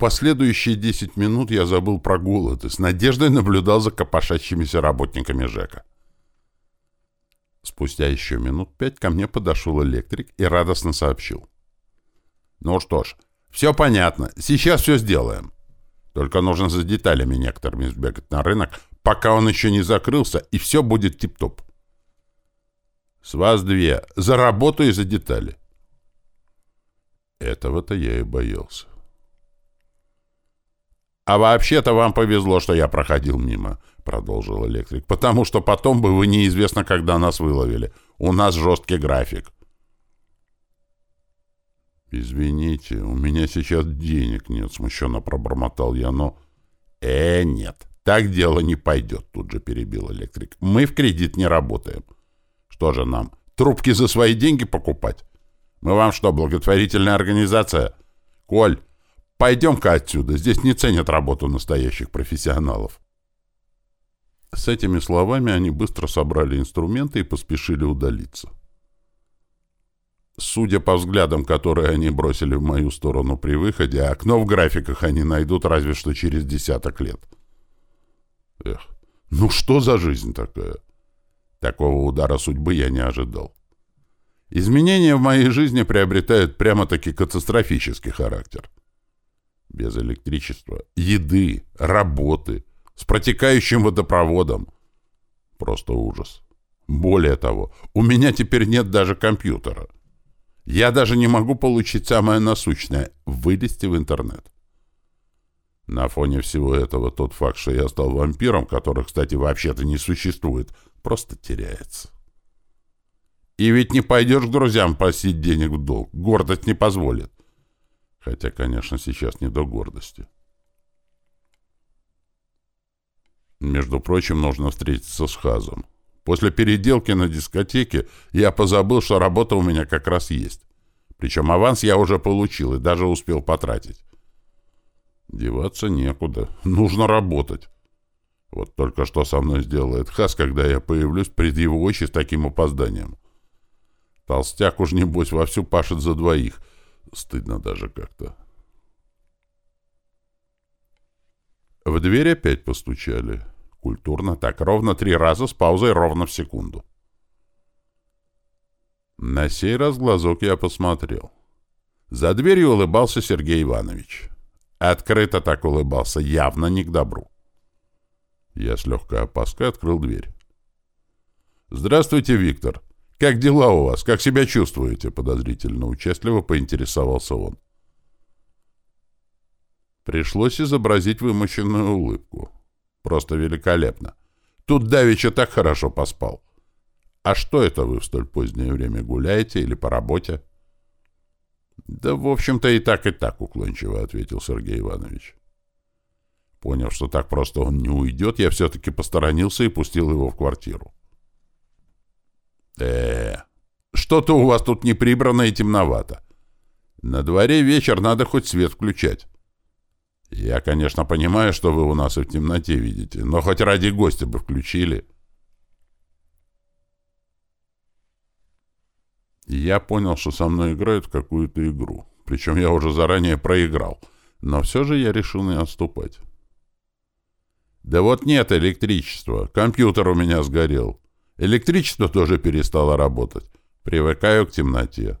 последующие 10 минут я забыл про голод и с надеждой наблюдал за копошащимися работниками ЖЭКа. Спустя еще минут пять ко мне подошел электрик и радостно сообщил. «Ну что ж, все понятно. Сейчас все сделаем. Только нужно за деталями некоторыми сбегать на рынок, пока он еще не закрылся, и все будет тип-топ. С вас две. За работу и за детали». Этого-то я и боялся. «А вообще-то вам повезло, что я проходил мимо», — продолжил электрик, «потому что потом бы вы неизвестно, когда нас выловили. У нас жесткий график». «Извините, у меня сейчас денег нет», — смущенно пробормотал я, но... «Э, нет, так дело не пойдет», — тут же перебил электрик. «Мы в кредит не работаем. Что же нам, трубки за свои деньги покупать? Мы вам что, благотворительная организация? Коль, пойдем-ка отсюда, здесь не ценят работу настоящих профессионалов». С этими словами они быстро собрали инструменты и поспешили удалиться. Судя по взглядам, которые они бросили в мою сторону при выходе, окно в графиках они найдут разве что через десяток лет. Эх, ну что за жизнь такая? Такого удара судьбы я не ожидал. Изменения в моей жизни приобретают прямо-таки катастрофический характер. Без электричества, еды, работы, с протекающим водопроводом. Просто ужас. Более того, у меня теперь нет даже компьютера. Я даже не могу получить самое насущное — вылезти в интернет. На фоне всего этого тот факт, что я стал вампиром, которых, кстати, вообще-то не существует, просто теряется. И ведь не пойдешь к друзьям просить денег в долг. Гордость не позволит. Хотя, конечно, сейчас не до гордости. Между прочим, нужно встретиться с Хазом. После переделки на дискотеке я позабыл, что работа у меня как раз есть. Причем аванс я уже получил и даже успел потратить. Деваться некуда. Нужно работать. Вот только что со мной сделает Хас, когда я появлюсь пред его очи с таким опозданием. Толстяк уж, небось, вовсю пашет за двоих. Стыдно даже как-то. В дверь опять постучали. Культурно, так, ровно три раза с паузой ровно в секунду. На сей раз глазок я посмотрел. За дверью улыбался Сергей Иванович. Открыто так улыбался, явно не к добру. Я с легкой опаской открыл дверь. «Здравствуйте, Виктор. Как дела у вас? Как себя чувствуете?» Подозрительно участливо поинтересовался он. Пришлось изобразить вымощенную улыбку. Просто великолепно. Тут Давича так хорошо поспал. А что это вы в столь позднее время гуляете или по работе? Да, в общем-то, и так, и так, уклончиво ответил Сергей Иванович. Поняв, что так просто он не уйдет, я все-таки посторонился и пустил его в квартиру. Э что-то у вас тут не прибрано и темновато. На дворе вечер, надо хоть свет включать. Я, конечно, понимаю, что вы у нас и в темноте видите, но хоть ради гостя бы включили. Я понял, что со мной играют какую-то игру. Причем я уже заранее проиграл. Но все же я решил не отступать. Да вот нет электричества. Компьютер у меня сгорел. Электричество тоже перестало работать. Привыкаю к темноте.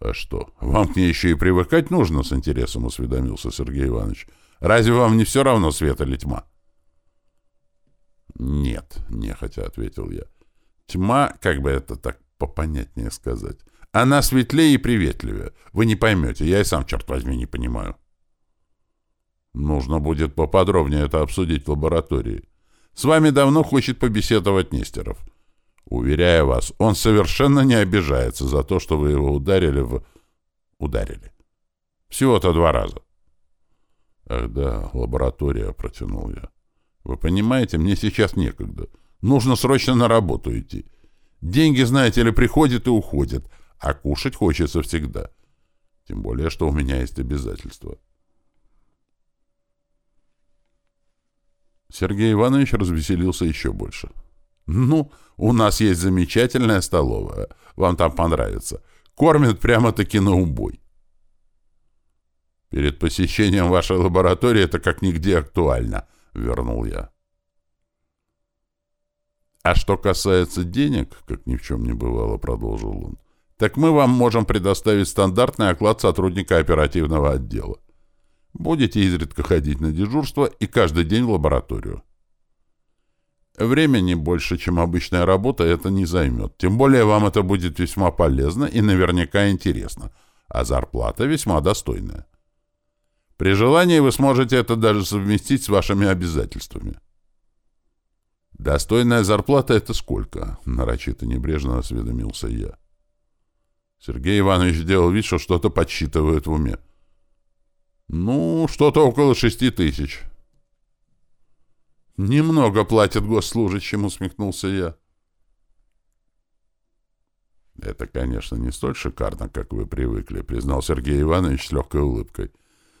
«А что, вам к ней еще и привыкать нужно?» — с интересом осведомился Сергей Иванович. «Разве вам не все равно свет или тьма?» «Нет», — нехотя ответил я. «Тьма, как бы это так попонятнее сказать, она светлее и приветливее. Вы не поймете, я и сам, черт возьми, не понимаю». «Нужно будет поподробнее это обсудить в лаборатории. С вами давно хочет побеседовать Нестеров. Уверяю вас, он совершенно не обижается за то, что вы его ударили в... Ударили. Всего-то два раза. Ах да, лаборатория, протянул я. Вы понимаете, мне сейчас некогда. Нужно срочно на работу идти. Деньги, знаете ли, приходят и уходят, а кушать хочется всегда. Тем более, что у меня есть обязательства. Сергей Иванович развеселился еще больше. — «Ну, у нас есть замечательная столовая. Вам там понравится. Кормят прямо-таки на убой». Перед посещением вашей лаборатории это как нигде актуально, вернул я. А что касается денег, как ни в чем не бывало, продолжил он, так мы вам можем предоставить стандартный оклад сотрудника оперативного отдела. Будете изредка ходить на дежурство и каждый день в лабораторию. Времени больше, чем обычная работа, это не займет. Тем более вам это будет весьма полезно и наверняка интересно. А зарплата весьма достойная. При желании вы сможете это даже совместить с вашими обязательствами. «Достойная зарплата — это сколько?» — нарочито небрежно осведомился я. Сергей Иванович сделал вид, что что-то подсчитывает в уме. «Ну, что-то около шести тысяч». «Немного платят госслужащим», — усмехнулся я. «Это, конечно, не столь шикарно, как вы привыкли», — признал Сергей Иванович с легкой улыбкой.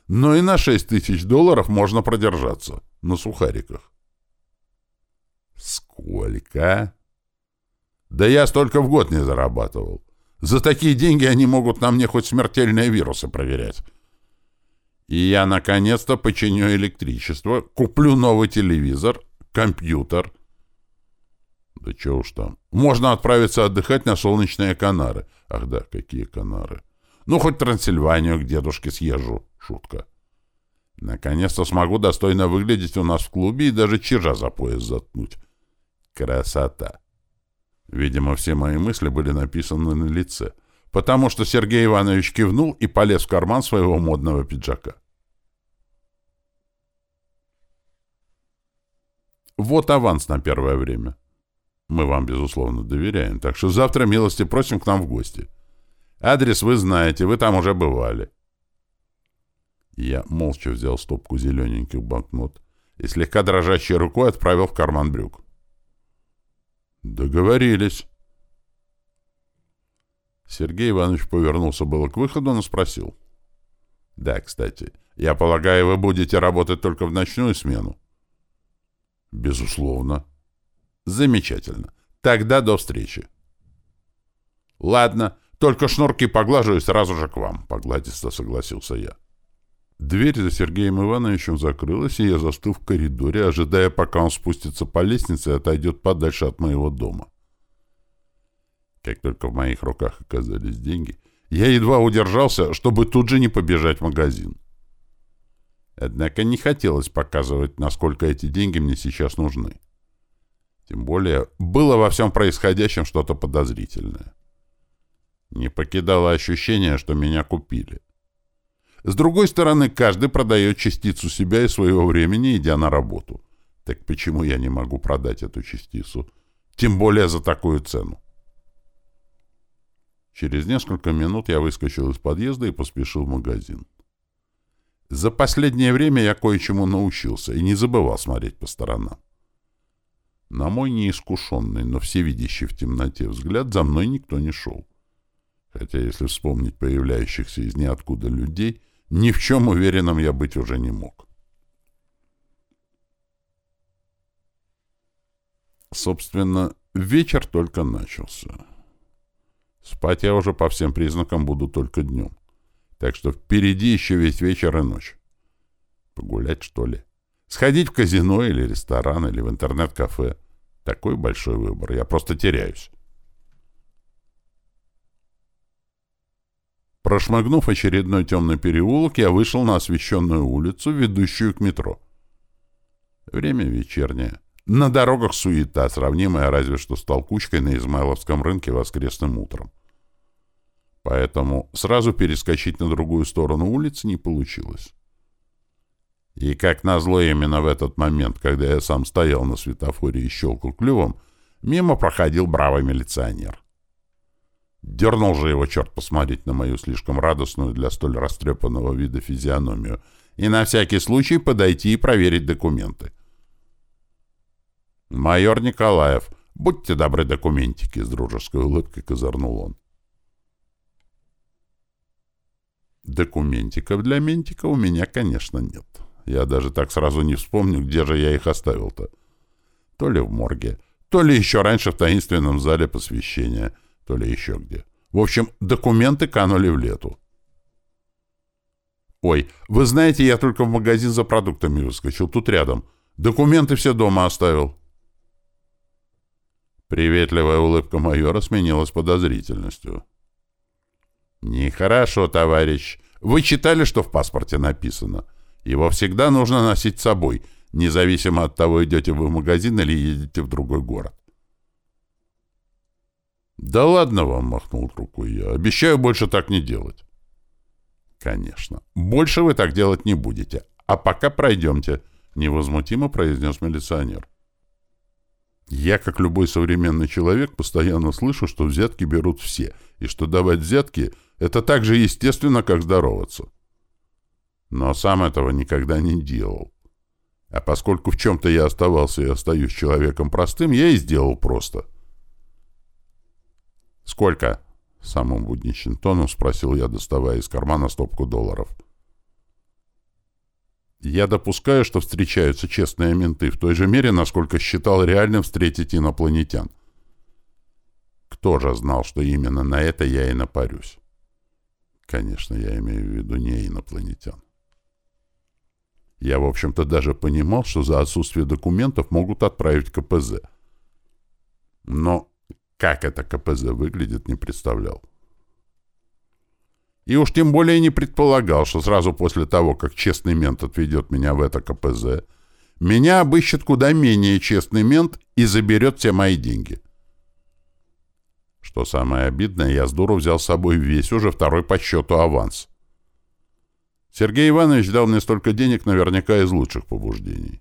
«Но и на шесть тысяч долларов можно продержаться. На сухариках». «Сколько?» «Да я столько в год не зарабатывал. За такие деньги они могут на мне хоть смертельные вирусы проверять. И я наконец-то починю электричество, куплю новый телевизор, компьютер. Да чего уж там. Можно отправиться отдыхать на солнечные Канары. Ах да, какие Канары. Ну, хоть Трансильванию к дедушке съезжу. Шутка. Наконец-то смогу достойно выглядеть у нас в клубе и даже чижа за пояс заткнуть. Красота. Видимо, все мои мысли были написаны на лице, потому что Сергей Иванович кивнул и полез в карман своего модного пиджака. Вот аванс на первое время. Мы вам, безусловно, доверяем, так что завтра милости просим к нам в гости. Адрес вы знаете, вы там уже бывали. Я молча взял стопку зелененьких банкнот и слегка дрожащей рукой отправил в карман брюк. «Договорились». Сергей Иванович повернулся было к выходу, но спросил. «Да, кстати, я полагаю, вы будете работать только в ночную смену?» «Безусловно». «Замечательно. Тогда до встречи». «Ладно, только шнурки поглажу и сразу же к вам», — погладисто согласился я. Дверь за Сергеем Ивановичем закрылась, и я застыл в коридоре, ожидая, пока он спустится по лестнице и отойдет подальше от моего дома. Как только в моих руках оказались деньги, я едва удержался, чтобы тут же не побежать в магазин. Однако не хотелось показывать, насколько эти деньги мне сейчас нужны. Тем более, было во всем происходящем что-то подозрительное. Не покидало ощущение, что меня купили. С другой стороны, каждый продает частицу себя и своего времени, идя на работу. Так почему я не могу продать эту частицу? Тем более за такую цену. Через несколько минут я выскочил из подъезда и поспешил в магазин. За последнее время я кое-чему научился и не забывал смотреть по сторонам. На мой неискушенный, но всевидящий в темноте взгляд за мной никто не шел. Хотя, если вспомнить появляющихся из ниоткуда людей — ни в чем уверенным я быть уже не мог. Собственно, вечер только начался. Спать я уже по всем признакам буду только днем. Так что впереди еще весь вечер и ночь. Погулять, что ли? Сходить в казино или ресторан, или в интернет-кафе. Такой большой выбор. Я просто теряюсь. Прошмыгнув очередной темный переулок, я вышел на освещенную улицу, ведущую к метро. Время вечернее. На дорогах суета, сравнимая разве что с толкучкой на Измайловском рынке воскресным утром. Поэтому сразу перескочить на другую сторону улицы не получилось. И как назло именно в этот момент, когда я сам стоял на светофоре и щелкал клювом, мимо проходил бравый милиционер. Дернул же его черт посмотреть на мою слишком радостную для столь растрепанного вида физиономию и на всякий случай подойти и проверить документы. «Майор Николаев, будьте добры документики», — с дружеской улыбкой козырнул он. Документиков для ментика у меня, конечно, нет. Я даже так сразу не вспомню, где же я их оставил-то. То ли в морге, то ли еще раньше в таинственном зале посвящения — то ли еще где. В общем, документы канули в лету. «Ой, вы знаете, я только в магазин за продуктами выскочил, тут рядом. Документы все дома оставил». Приветливая улыбка майора сменилась подозрительностью. «Нехорошо, товарищ. Вы читали, что в паспорте написано? Его всегда нужно носить с собой, независимо от того, идете вы в магазин или едете в другой город». «Да ладно вам», — махнул рукой я. «Обещаю больше так не делать». «Конечно. Больше вы так делать не будете. А пока пройдемте», — невозмутимо произнес милиционер. Я, как любой современный человек, постоянно слышу, что взятки берут все, и что давать взятки — это так же естественно, как здороваться. Но сам этого никогда не делал. А поскольку в чем-то я оставался и остаюсь человеком простым, я и сделал просто. «Сколько?» — самым будничным тоном спросил я, доставая из кармана стопку долларов. — я допускаю, что встречаются честные менты в той же мере, насколько считал реальным встретить инопланетян. Кто же знал, что именно на это я и напарюсь? Конечно, я имею в виду не инопланетян. Я, в общем-то, даже понимал, что за отсутствие документов могут отправить КПЗ. Но как это КПЗ выглядит, не представлял. И уж тем более не предполагал, что сразу после того, как честный мент отведет меня в это КПЗ, меня обыщет куда менее честный мент и заберет все мои деньги. Что самое обидное, я с дуру взял с собой весь уже второй по счету аванс. Сергей Иванович дал мне столько денег наверняка из лучших побуждений.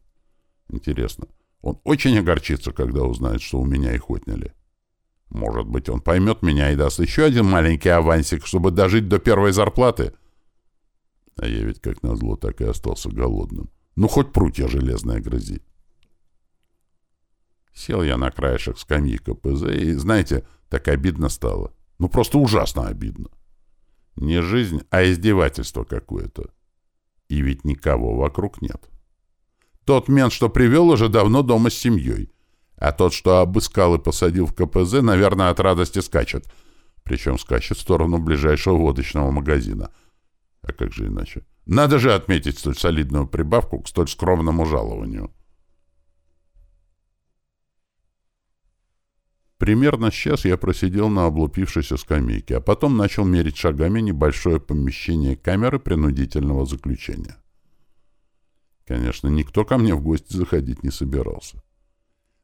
Интересно, он очень огорчится, когда узнает, что у меня их отняли. Может быть, он поймет меня и даст еще один маленький авансик, чтобы дожить до первой зарплаты. А я ведь, как назло, так и остался голодным. Ну, хоть прутья железная грызи. Сел я на краешек скамьи КПЗ, и, знаете, так обидно стало. Ну, просто ужасно обидно. Не жизнь, а издевательство какое-то. И ведь никого вокруг нет. Тот мент, что привел, уже давно дома с семьей. А тот, что обыскал и посадил в КПЗ, наверное, от радости скачет. Причем скачет в сторону ближайшего водочного магазина. А как же иначе? Надо же отметить столь солидную прибавку к столь скромному жалованию. Примерно сейчас я просидел на облупившейся скамейке, а потом начал мерить шагами небольшое помещение камеры принудительного заключения. Конечно, никто ко мне в гости заходить не собирался.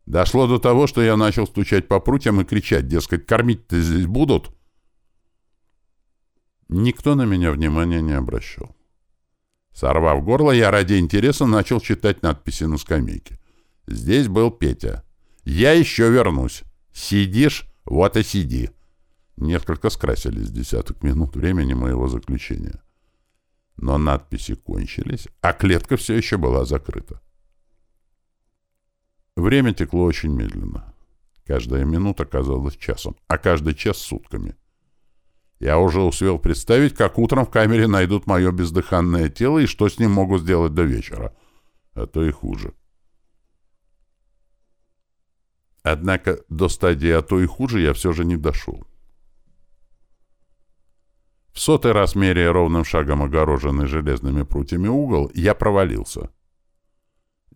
Дошло до того, что я начал стучать по прутьям и кричать, дескать, кормить-то здесь будут. Никто на меня внимания не обращал. Сорвав горло, я ради интереса начал читать надписи на скамейке. Здесь был Петя. «Я еще вернусь. Сидишь? Вот и сиди». Несколько скрасились десяток минут времени моего заключения. Но надписи кончились, а клетка все еще была закрыта. Время текло очень медленно. Каждая минута казалась часом, а каждый час — сутками. Я уже успел представить, как утром в камере найдут мое бездыханное тело и что с ним могут сделать до вечера. А то и хуже. Однако до стадии «а то и хуже» я все же не дошел. В сотый раз, меряя ровным шагом огороженный железными прутьями угол, я провалился.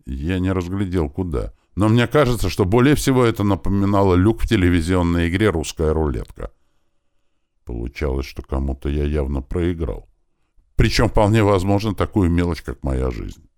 Я не разглядел, куда — но мне кажется, что более всего это напоминало люк в телевизионной игре «Русская рулетка». Получалось, что кому-то я явно проиграл. Причем вполне возможно такую мелочь, как моя жизнь.